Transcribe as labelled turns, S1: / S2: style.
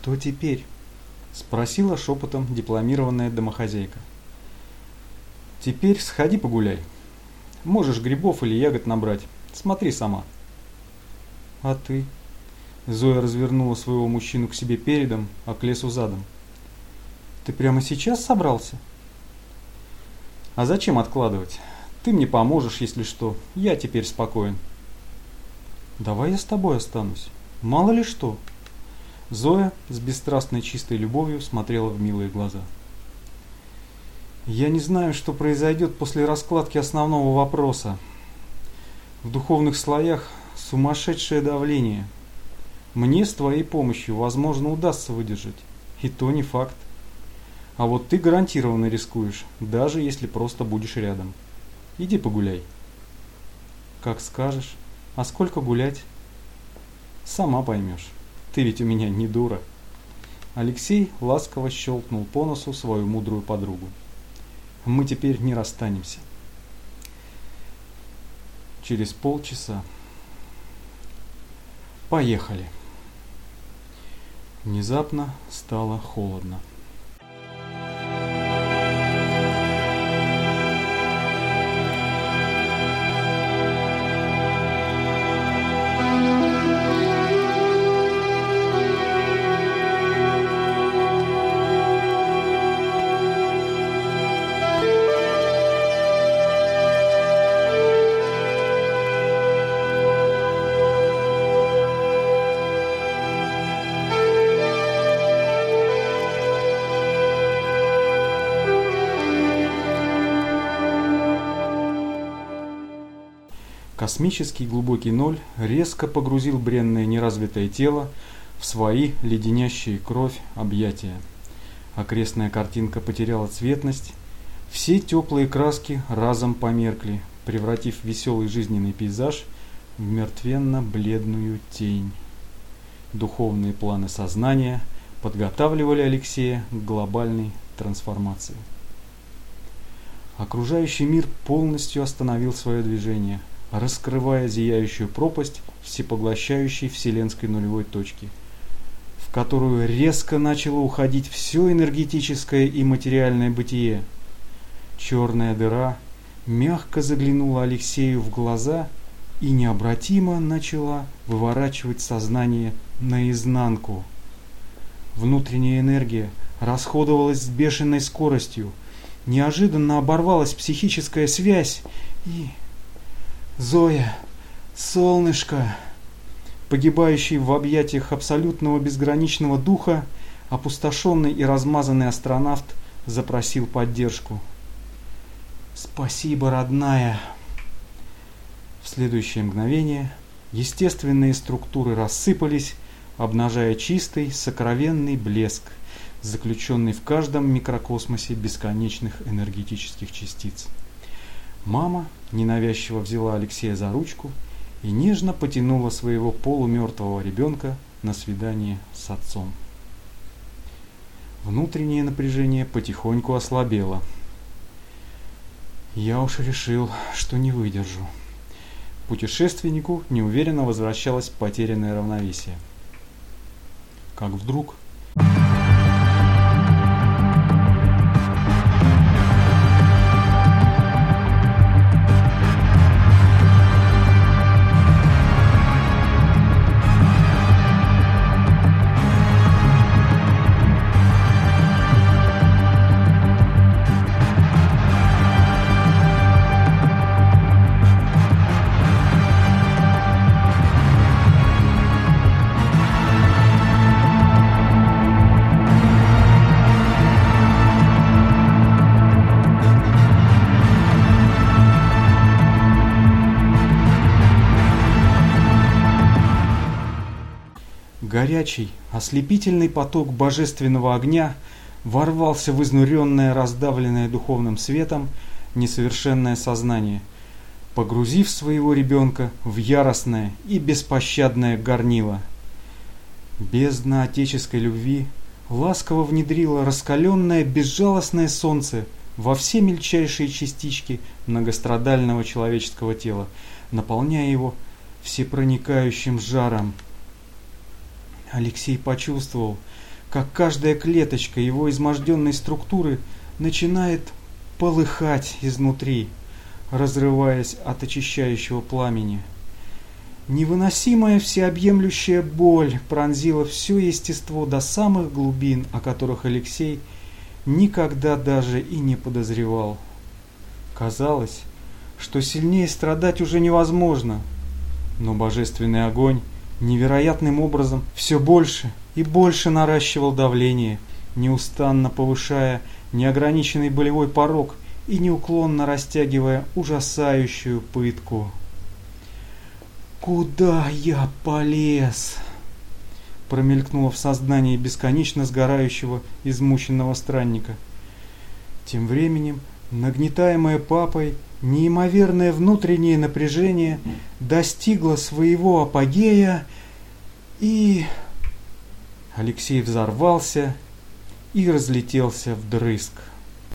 S1: «Что теперь?» – спросила шепотом дипломированная домохозяйка. «Теперь сходи погуляй. Можешь грибов или ягод набрать. Смотри сама». «А ты?» Зоя развернула своего мужчину к себе передом, а к лесу задом. «Ты прямо сейчас собрался?» «А зачем откладывать? Ты мне поможешь, если что. Я теперь спокоен». «Давай я с тобой останусь. Мало ли что». Зоя с бесстрастной чистой любовью смотрела в милые глаза. «Я не знаю, что произойдет после раскладки основного вопроса. В духовных слоях сумасшедшее давление. Мне с твоей помощью, возможно, удастся выдержать. И то не факт. А вот ты гарантированно рискуешь, даже если просто будешь рядом. Иди погуляй. Как скажешь. А сколько гулять? Сама поймешь. Ты ведь у меня не дура. Алексей ласково щелкнул по носу свою мудрую подругу. Мы теперь не расстанемся. Через полчаса. Поехали. Внезапно стало холодно. Космический глубокий ноль резко погрузил бренное неразвитое тело в свои леденящие кровь объятия. Окрестная картинка потеряла цветность, все теплые краски разом померкли, превратив веселый жизненный пейзаж в мертвенно-бледную тень. Духовные планы сознания подготавливали Алексея к глобальной трансформации. Окружающий мир полностью остановил свое движение – раскрывая зияющую пропасть всепоглощающей вселенской нулевой точки, в которую резко начало уходить все энергетическое и материальное бытие. Черная дыра мягко заглянула Алексею в глаза и необратимо начала выворачивать сознание наизнанку. Внутренняя энергия расходовалась с бешеной скоростью, неожиданно оборвалась психическая связь и Зоя, солнышко, погибающий в объятиях абсолютного безграничного духа, опустошенный и размазанный астронавт запросил поддержку. «Спасибо, родная!» В следующее мгновение естественные структуры рассыпались, обнажая чистый, сокровенный блеск, заключенный в каждом микрокосмосе бесконечных энергетических частиц. Мама ненавязчиво взяла Алексея за ручку и нежно потянула своего полумертвого ребенка на свидание с отцом. Внутреннее напряжение потихоньку ослабело. Я уж решил, что не выдержу. Путешественнику неуверенно возвращалось потерянное равновесие. Как вдруг Горячий, ослепительный поток божественного огня ворвался в изнуренное, раздавленное духовным светом, несовершенное сознание, погрузив своего ребенка в яростное и беспощадное горнило. Бездна отеческой любви ласково внедрила раскаленное безжалостное солнце во все мельчайшие частички многострадального человеческого тела, наполняя его всепроникающим жаром – Алексей почувствовал, как каждая клеточка его изможденной структуры начинает полыхать изнутри, разрываясь от очищающего пламени. Невыносимая всеобъемлющая боль пронзила все естество до самых глубин, о которых Алексей никогда даже и не подозревал. Казалось, что сильнее страдать уже невозможно, но божественный огонь невероятным образом все больше и больше наращивал давление, неустанно повышая неограниченный болевой порог и неуклонно растягивая ужасающую пытку. «Куда я полез?» Промелькнуло в сознании бесконечно сгорающего, измученного странника. Тем временем, нагнетаемое папой, неимоверное внутреннее напряжение достигло своего апогея и... Алексей взорвался и разлетелся вдрызг.